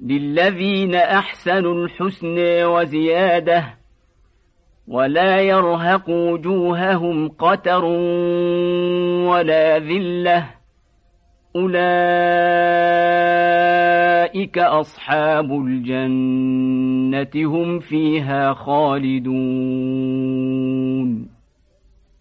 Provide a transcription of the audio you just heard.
للذين أحسنوا الحسن وزيادة ولا يرهق وجوههم قتر ولا ذلة أولئك أصحاب الجنة هم فيها خالدون